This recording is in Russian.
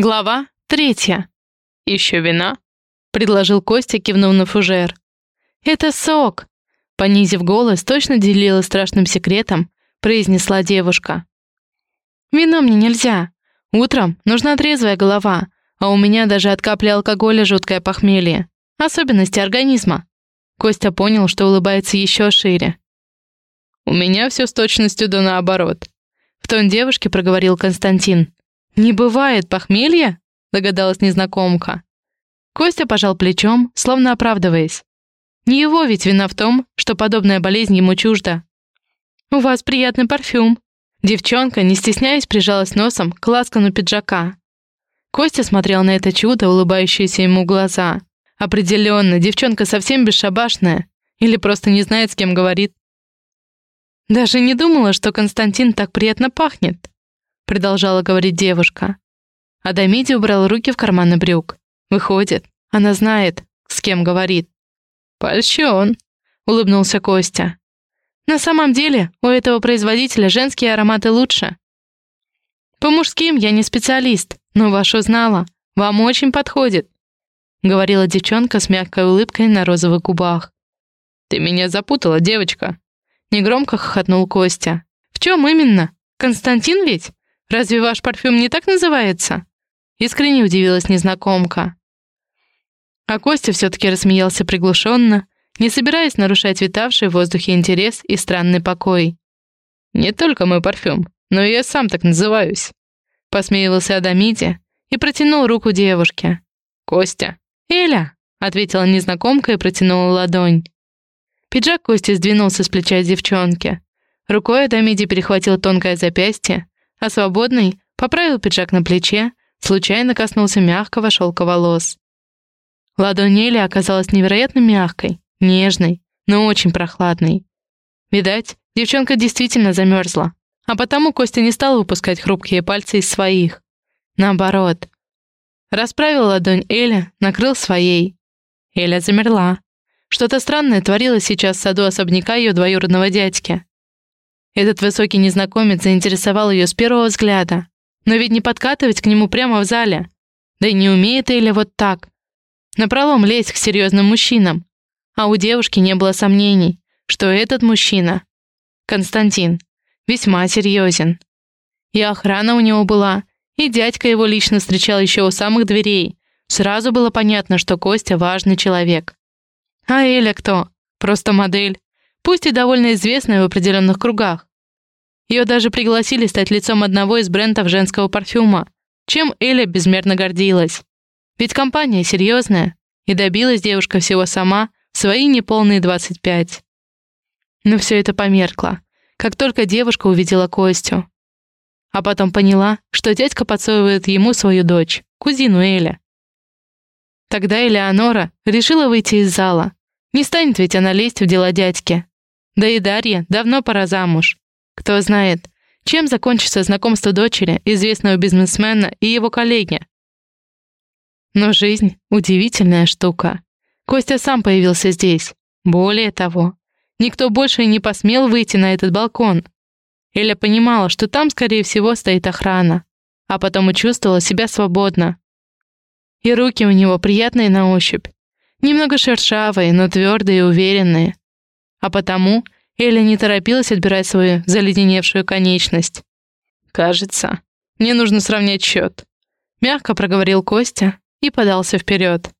Глава третья. «Еще вина?» — предложил Костя, кивнув на фужер. «Это сок!» — понизив голос, точно делила страшным секретом, произнесла девушка. «Вино мне нельзя. Утром нужна трезвая голова, а у меня даже от капли алкоголя жуткое похмелье. Особенности организма». Костя понял, что улыбается еще шире. «У меня все с точностью да наоборот», — в тон девушки проговорил Константин. «Не бывает похмелья?» — догадалась незнакомка. Костя пожал плечом, словно оправдываясь. Не его ведь вина в том, что подобная болезнь ему чужда. «У вас приятный парфюм». Девчонка, не стесняясь, прижалась носом к ласкану пиджака. Костя смотрел на это чудо, улыбающееся ему глаза. Определенно, девчонка совсем бесшабашная. Или просто не знает, с кем говорит. Даже не думала, что Константин так приятно пахнет продолжала говорить девушка. Адамиди убрал руки в карманы брюк. Выходит, она знает, с кем говорит. «Польщен», — улыбнулся Костя. «На самом деле, у этого производителя женские ароматы лучше. По мужским я не специалист, но вашу знала. Вам очень подходит», — говорила девчонка с мягкой улыбкой на розовых губах. «Ты меня запутала, девочка», — негромко хохотнул Костя. «В чем именно? Константин ведь?» Разве ваш парфюм не так называется?» Искренне удивилась незнакомка. А Костя все-таки рассмеялся приглушенно, не собираясь нарушать витавший в воздухе интерес и странный покой. «Не только мой парфюм, но и я сам так называюсь», — посмеивался Адамиде и протянул руку девушке. «Костя». «Эля», — ответила незнакомка и протянула ладонь. Пиджак Кости сдвинулся с плеча девчонки. Рукой Адамиди перехватил тонкое запястье, а свободный поправил пиджак на плече, случайно коснулся мягкого шелка волос. Ладонь Нели оказалась невероятно мягкой, нежной, но очень прохладной. Видать, девчонка действительно замерзла, а потому Костя не стал выпускать хрупкие пальцы из своих. Наоборот. Расправил ладонь Эля, накрыл своей. Эля замерла. Что-то странное творилось сейчас в саду особняка ее двоюродного дядьки. Этот высокий незнакомец заинтересовал ее с первого взгляда. Но ведь не подкатывать к нему прямо в зале. Да и не умеет Эля вот так. Напролом лезть к серьезным мужчинам. А у девушки не было сомнений, что этот мужчина, Константин, весьма серьезен. И охрана у него была, и дядька его лично встречал еще у самых дверей. Сразу было понятно, что Костя важный человек. А Эля кто? Просто модель. Пусть и довольно известная в определенных кругах. Ее даже пригласили стать лицом одного из брендов женского парфюма, чем Эля безмерно гордилась. Ведь компания серьезная, и добилась девушка всего сама свои неполные 25. Но все это померкло, как только девушка увидела Костю. А потом поняла, что дядька подсовывает ему свою дочь, кузину Эля. Тогда Элеонора решила выйти из зала. Не станет ведь она лезть в дела дядьки. Да и Дарья давно пора замуж. Кто знает, чем закончится знакомство дочери, известного бизнесмена и его коллеги. Но жизнь — удивительная штука. Костя сам появился здесь. Более того, никто больше не посмел выйти на этот балкон. Эля понимала, что там, скорее всего, стоит охрана, а потом и чувствовала себя свободно. И руки у него приятные на ощупь, немного шершавые, но твердые и уверенные. А потому Эля не торопилась отбирать свою заледеневшую конечность. «Кажется, мне нужно сравнять счет», — мягко проговорил Костя и подался вперед.